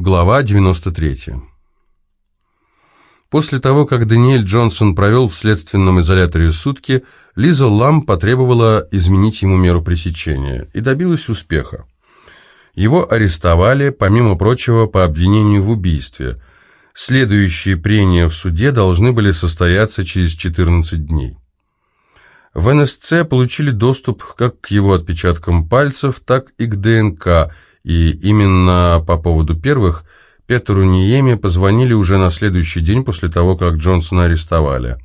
Глава 93. После того, как Даниэль Джонсон провел в следственном изоляторе сутки, Лиза Лам потребовала изменить ему меру пресечения и добилась успеха. Его арестовали, помимо прочего, по обвинению в убийстве. Следующие прения в суде должны были состояться через 14 дней. В НСЦ получили доступ как к его отпечаткам пальцев, так и к ДНК – и именно по поводу первых Петру Ниеме позвонили уже на следующий день после того, как Джонсона арестовали.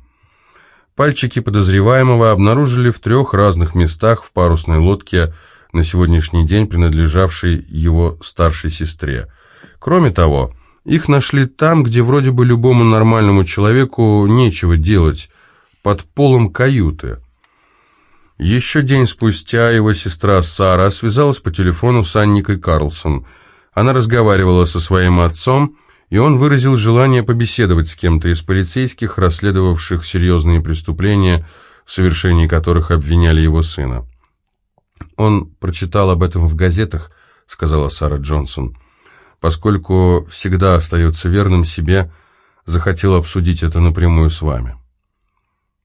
Пальчики подозреваемого обнаружили в трех разных местах в парусной лодке, на сегодняшний день принадлежавшей его старшей сестре. Кроме того, их нашли там, где вроде бы любому нормальному человеку нечего делать, под полом каюты. Еще день спустя его сестра Сара связалась по телефону с Анникой Карлсон. Она разговаривала со своим отцом, и он выразил желание побеседовать с кем-то из полицейских, расследовавших серьезные преступления, в совершении которых обвиняли его сына. «Он прочитал об этом в газетах», — сказала Сара Джонсон. «Поскольку всегда остается верным себе, захотел обсудить это напрямую с вами».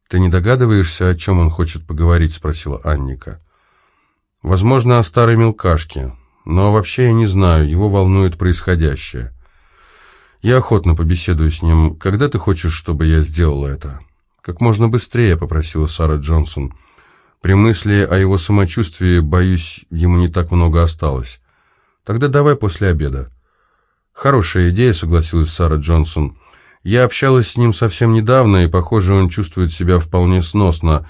«Ты не догадываешься, о чем он хочет поговорить?» — спросила Анника. «Возможно, о старой мелкашке, но вообще я не знаю, его волнует происходящее. Я охотно побеседую с ним. Когда ты хочешь, чтобы я сделала это?» «Как можно быстрее», — попросила Сара Джонсон. «При мысли о его самочувствии, боюсь, ему не так много осталось. Тогда давай после обеда». «Хорошая идея», — согласилась Сара Джонсон. Я общалась с ним совсем недавно, и, похоже, он чувствует себя вполне сносно.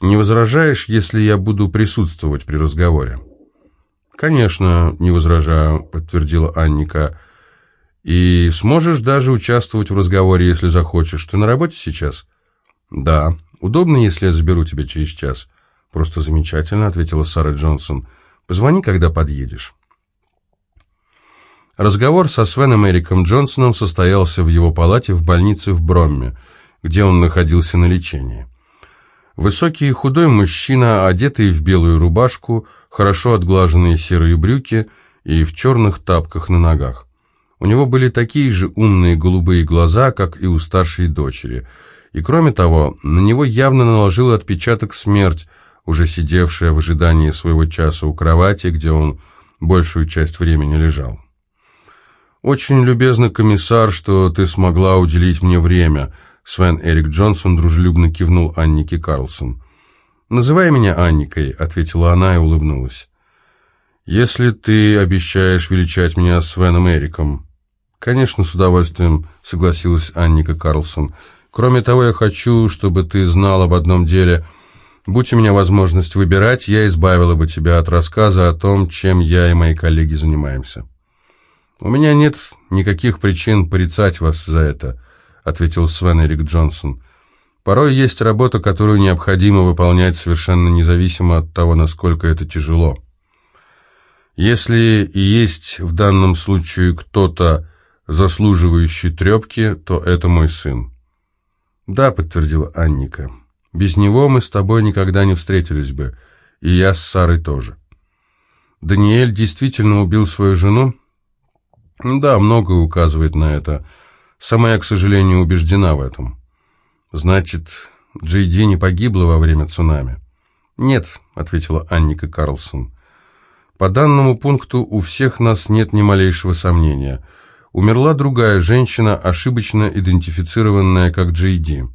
Не возражаешь, если я буду присутствовать при разговоре?» «Конечно, не возражаю», — подтвердила Анника. «И сможешь даже участвовать в разговоре, если захочешь. Ты на работе сейчас?» «Да. Удобно, если я заберу тебя через час?» «Просто замечательно», — ответила Сара Джонсон. «Позвони, когда подъедешь». Разговор со Свеном Эриком Джонсоном состоялся в его палате в больнице в Бромме, где он находился на лечении. Высокий и худой мужчина, одетый в белую рубашку, хорошо отглаженные серые брюки и в черных тапках на ногах. У него были такие же умные голубые глаза, как и у старшей дочери. И кроме того, на него явно наложил отпечаток смерть, уже сидевшая в ожидании своего часа у кровати, где он большую часть времени лежал. «Очень любезно, комиссар, что ты смогла уделить мне время», Свен Эрик Джонсон дружелюбно кивнул Аннике Карлсон. «Называй меня Анникой», — ответила она и улыбнулась. «Если ты обещаешь величать меня Свеном Эриком». «Конечно, с удовольствием», — согласилась Анника Карлсон. «Кроме того, я хочу, чтобы ты знал об одном деле. Будь у меня возможность выбирать, я избавила бы тебя от рассказа о том, чем я и мои коллеги занимаемся». «У меня нет никаких причин порицать вас за это», — ответил Свен Эрик Джонсон. «Порой есть работа, которую необходимо выполнять совершенно независимо от того, насколько это тяжело. Если и есть в данном случае кто-то, заслуживающий трепки, то это мой сын». «Да», — подтвердила Анника. «Без него мы с тобой никогда не встретились бы, и я с Сарой тоже». «Даниэль действительно убил свою жену?» Да, многое указывает на это. Сама я, к сожалению, убеждена в этом. Значит, Джейди не погибла во время цунами? Нет, ответила Анника Карлсон. По данному пункту у всех нас нет ни малейшего сомнения. Умерла другая женщина, ошибочно идентифицированная как Джейди.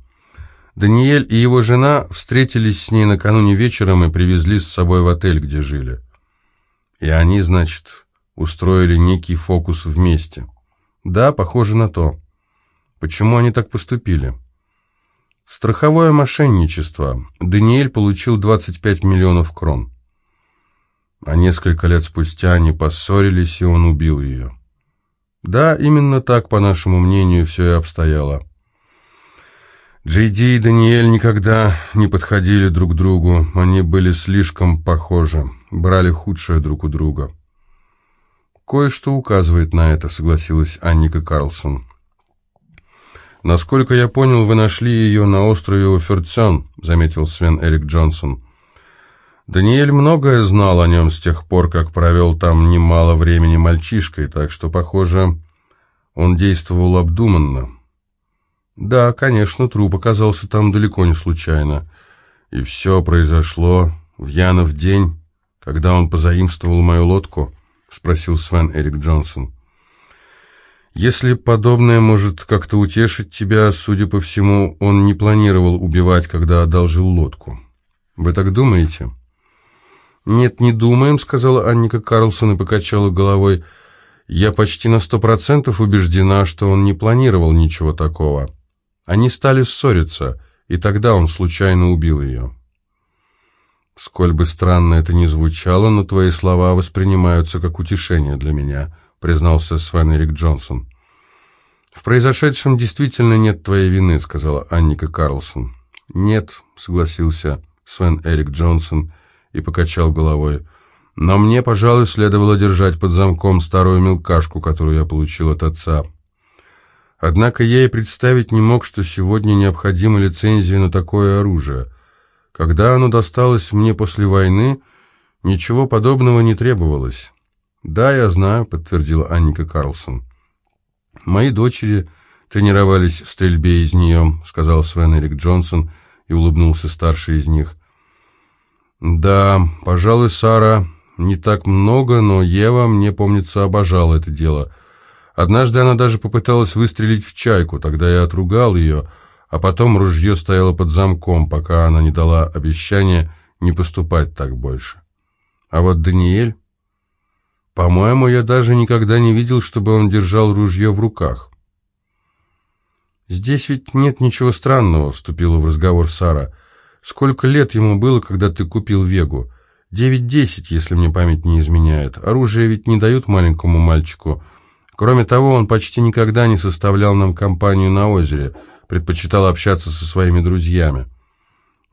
Даниэль и его жена встретились с ней накануне вечером и привезли с собой в отель, где жили. И они, значит, устроили некий фокус вместе. Да, похоже на то. Почему они так поступили? Страховое мошенничество. Даниэль получил 25 миллионов крон. А несколько лет спустя они поссорились, и он убил ее. Да, именно так, по нашему мнению, все и обстояло. Джейди и Даниэль никогда не подходили друг к другу, они были слишком похожи, брали худшее друг у друга. «Кое-что указывает на это», — согласилась Анника Карлсон. «Насколько я понял, вы нашли ее на острове Оферцен», — заметил Свен Эрик Джонсон. Даниэль многое знал о нем с тех пор, как провел там немало времени мальчишкой, так что, похоже, он действовал обдуманно. Да, конечно, труп оказался там далеко не случайно. И все произошло в Янов день, когда он позаимствовал мою лодку, спросил Свен Эрик Джонсон. Если подобное может как-то утешить тебя, судя по всему, он не планировал убивать, когда одолжил лодку. Вы так думаете? Нет, не думаем, сказала Анника Карлсон и покачала головой. Я почти на сто процентов убеждена, что он не планировал ничего такого. Они стали ссориться, и тогда он случайно убил ее. Сколь бы странно это ни звучало, но твои слова воспринимаются как утешение для меня признался Свен Эрик Джонсон. «В произошедшем действительно нет твоей вины», — сказала Анника Карлсон. «Нет», — согласился Свен Эрик Джонсон и покачал головой. «Но мне, пожалуй, следовало держать под замком старую мелкашку, которую я получил от отца. Однако я и представить не мог, что сегодня необходима лицензия на такое оружие. Когда оно досталось мне после войны, ничего подобного не требовалось». «Да, я знаю», — подтвердила Анника Карлсон. «Мои дочери тренировались в стрельбе из нее», — сказал Свен Эрик Джонсон и улыбнулся старший из них. «Да, пожалуй, Сара, не так много, но Ева, мне помнится, обожала это дело. Однажды она даже попыталась выстрелить в чайку, тогда я отругал ее, а потом ружье стояло под замком, пока она не дала обещания не поступать так больше. А вот Даниэль...» По-моему, я даже никогда не видел, чтобы он держал ружье в руках. «Здесь ведь нет ничего странного», — вступила в разговор Сара. «Сколько лет ему было, когда ты купил Вегу? Девять-десять, если мне память не изменяет. Оружие ведь не дают маленькому мальчику. Кроме того, он почти никогда не составлял нам компанию на озере, предпочитал общаться со своими друзьями».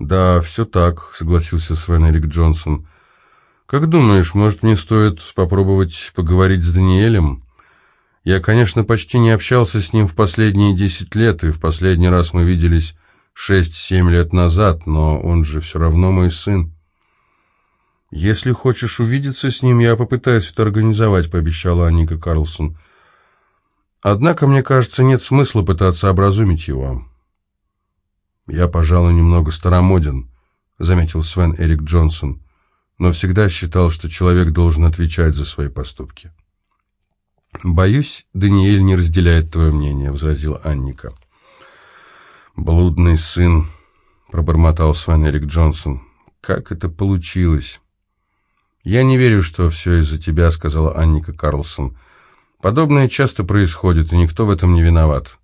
«Да, все так», — согласился Свен Эрик Джонсон. «Как думаешь, может, мне стоит попробовать поговорить с Даниэлем? Я, конечно, почти не общался с ним в последние десять лет, и в последний раз мы виделись шесть-семь лет назад, но он же все равно мой сын». «Если хочешь увидеться с ним, я попытаюсь это организовать», — пообещала Аника Карлсон. «Однако, мне кажется, нет смысла пытаться образумить его». «Я, пожалуй, немного старомоден», — заметил Свен Эрик Джонсон но всегда считал, что человек должен отвечать за свои поступки. «Боюсь, Даниэль не разделяет твое мнение», — возразила Анника. «Блудный сын», — пробормотал Свен Эрик Джонсон. «Как это получилось?» «Я не верю, что все из-за тебя», — сказала Анника Карлсон. «Подобное часто происходит, и никто в этом не виноват».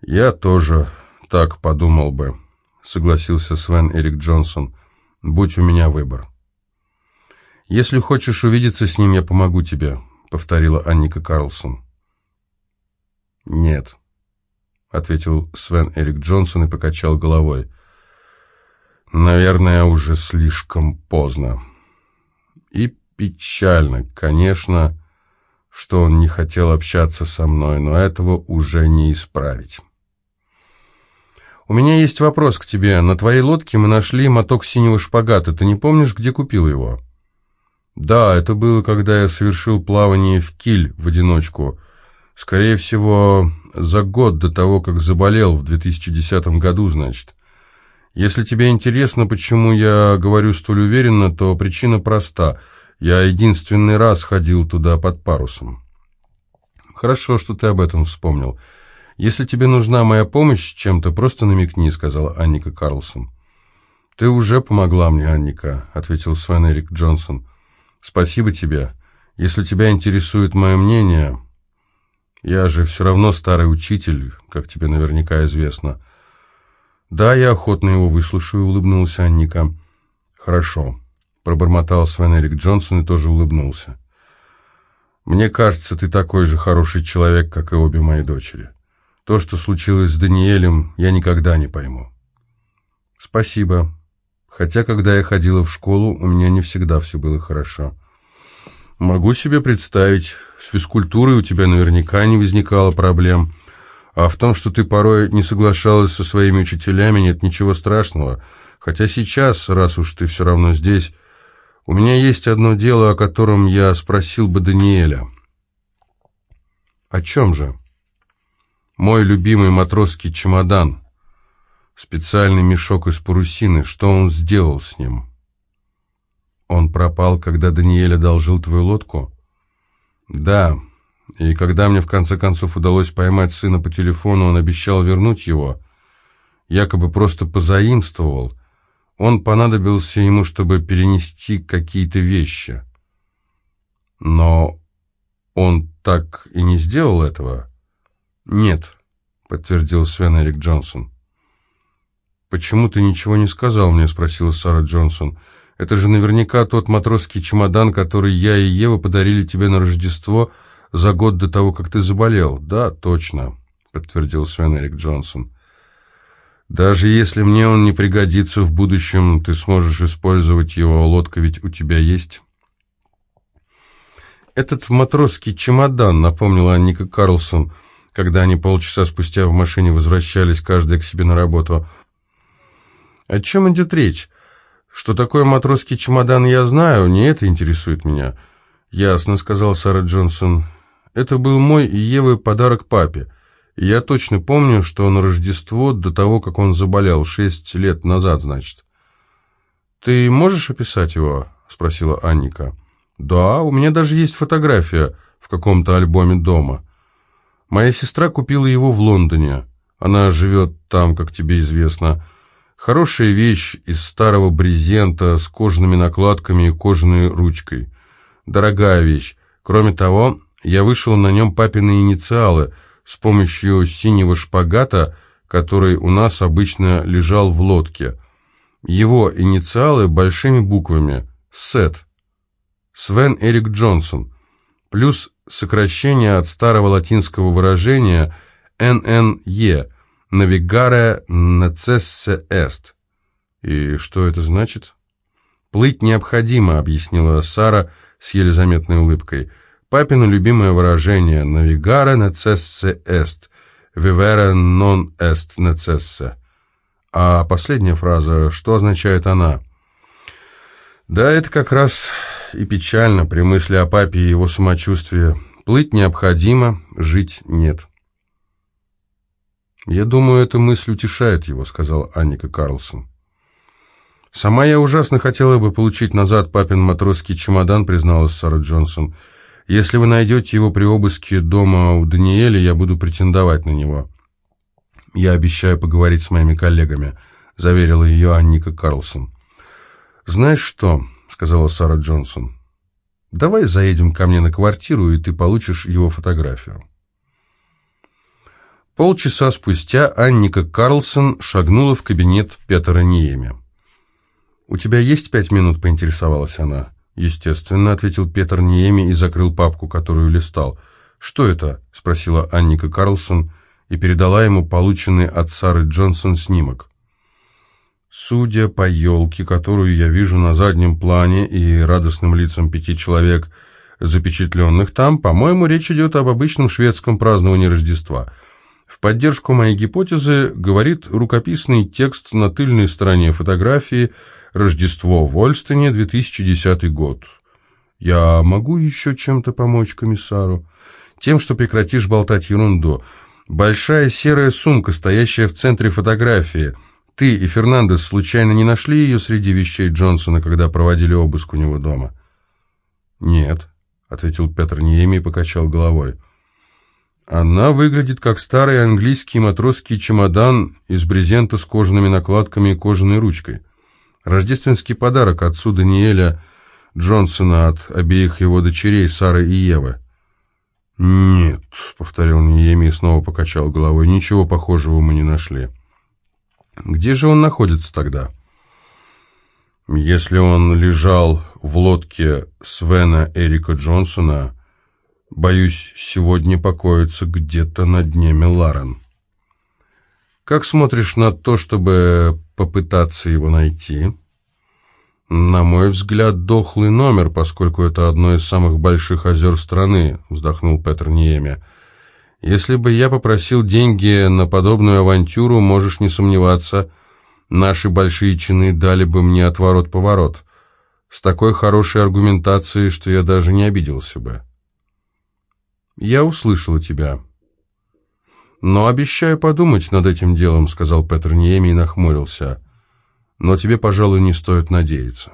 «Я тоже так подумал бы», — согласился Свен Эрик Джонсон. Будь у меня выбор. «Если хочешь увидеться с ним, я помогу тебе», — повторила Анника Карлсон. «Нет», — ответил Свен Эрик Джонсон и покачал головой. «Наверное, уже слишком поздно. И печально, конечно, что он не хотел общаться со мной, но этого уже не исправить». «У меня есть вопрос к тебе. На твоей лодке мы нашли моток синего шпагата. Ты не помнишь, где купил его?» «Да, это было, когда я совершил плавание в Киль в одиночку. Скорее всего, за год до того, как заболел, в 2010 году, значит. Если тебе интересно, почему я говорю столь уверенно, то причина проста. Я единственный раз ходил туда под парусом». «Хорошо, что ты об этом вспомнил». «Если тебе нужна моя помощь чем-то, просто намекни», — сказала Анника Карлсон. «Ты уже помогла мне, Анника», — ответил Свен Эрик Джонсон. «Спасибо тебе. Если тебя интересует мое мнение...» «Я же все равно старый учитель, как тебе наверняка известно». «Да, я охотно его выслушаю», — улыбнулся Анника. «Хорошо», — пробормотал Свен Эрик Джонсон и тоже улыбнулся. «Мне кажется, ты такой же хороший человек, как и обе мои дочери». То, что случилось с Даниэлем, я никогда не пойму. Спасибо. Хотя, когда я ходила в школу, у меня не всегда все было хорошо. Могу себе представить, с физкультурой у тебя наверняка не возникало проблем. А в том, что ты порой не соглашалась со своими учителями, нет ничего страшного. Хотя сейчас, раз уж ты все равно здесь, у меня есть одно дело, о котором я спросил бы Даниэля». «О чем же?» «Мой любимый матросский чемодан. Специальный мешок из парусины. Что он сделал с ним?» «Он пропал, когда Даниэль одолжил твою лодку?» «Да, и когда мне в конце концов удалось поймать сына по телефону, он обещал вернуть его. Якобы просто позаимствовал. Он понадобился ему, чтобы перенести какие-то вещи. Но он так и не сделал этого?» «Нет», — подтвердил Свен Эрик Джонсон. «Почему ты ничего не сказал мне?» — спросила Сара Джонсон. Это же наверняка тот матросский чемодан, который я и Ева подарили тебе на Рождество за год до того, как ты заболел. Да, точно, подтвердил Свен Эрик Джонсон. Даже если мне он не пригодится в будущем, ты сможешь использовать его, лодка ведь у тебя есть. Этот матросский чемодан, напомнила Ника Карлсон, когда они полчаса спустя в машине возвращались, каждый к себе на работу. О чем идет речь? Что такое матросский чемодан, я знаю, не это интересует меня. Ясно, сказал Сара Джонсон. Это был мой и Евы подарок папе. Я точно помню, что на Рождество, до того, как он заболел, шесть лет назад, значит. «Ты можешь описать его?» — спросила Анника. «Да, у меня даже есть фотография в каком-то альбоме дома. Моя сестра купила его в Лондоне. Она живет там, как тебе известно». Хорошая вещь из старого брезента с кожаными накладками и кожаной ручкой. Дорогая вещь. Кроме того, я вышел на нем папины инициалы с помощью синего шпагата, который у нас обычно лежал в лодке. Его инициалы большими буквами. Сет. Свен Эрик Джонсон. Плюс сокращение от старого латинского выражения «ННЕ» «Навигаре necesse est». «И что это значит?» «Плыть необходимо», — объяснила Сара с еле заметной улыбкой. «Папино любимое выражение «Навигаре necesse est», «Vivere non est necesse». А последняя фраза, что означает она? Да, это как раз и печально при мысли о папе и его самочувствии. Плыть необходимо, жить нет. «Я думаю, эта мысль утешает его», — сказал Анника Карлсон. «Сама я ужасно хотела бы получить назад папин матросский чемодан», — призналась Сара Джонсон. «Если вы найдете его при обыске дома у Даниэля, я буду претендовать на него». «Я обещаю поговорить с моими коллегами», — заверила ее Анника Карлсон. «Знаешь что?» — сказала Сара Джонсон. «Давай заедем ко мне на квартиру, и ты получишь его фотографию». Полчаса спустя Анника Карлсон шагнула в кабинет Петра Ниеми. «У тебя есть пять минут?» – поинтересовалась она. «Естественно», – ответил Петр Ниеми и закрыл папку, которую листал. «Что это?» – спросила Анника Карлсон и передала ему полученный от Сары Джонсон снимок. «Судя по елке, которую я вижу на заднем плане и радостным лицам пяти человек, запечатленных там, по-моему, речь идет об обычном шведском праздновании Рождества». В поддержку моей гипотезы говорит рукописный текст на тыльной стороне фотографии «Рождество в Ольстене, 2010 год». «Я могу еще чем-то помочь комиссару?» «Тем, что прекратишь болтать ерунду. Большая серая сумка, стоящая в центре фотографии. Ты и Фернандес случайно не нашли ее среди вещей Джонсона, когда проводили обыск у него дома?» «Нет», — ответил Петр Ниеми и покачал головой. Она выглядит как старый английский матросский чемодан из брезента с кожаными накладками и кожаной ручкой. Рождественский подарок отцу Даниэля Джонсона от обеих его дочерей Сары и Евы. «Нет», — повторил Ниеми и снова покачал головой, — «ничего похожего мы не нашли». «Где же он находится тогда?» «Если он лежал в лодке Свена Эрика Джонсона...» Боюсь, сегодня покоится где-то на дне Меларен. Как смотришь на то, чтобы попытаться его найти? На мой взгляд, дохлый номер, поскольку это одно из самых больших озер страны, вздохнул Петр Ниеме. Если бы я попросил деньги на подобную авантюру, можешь не сомневаться, Наши большие чины дали бы мне отворот-поворот. С такой хорошей аргументацией, что я даже не обиделся бы. Я услышала тебя. Но обещаю подумать над этим делом, сказал Петр Ниеми и нахмурился. Но тебе, пожалуй, не стоит надеяться.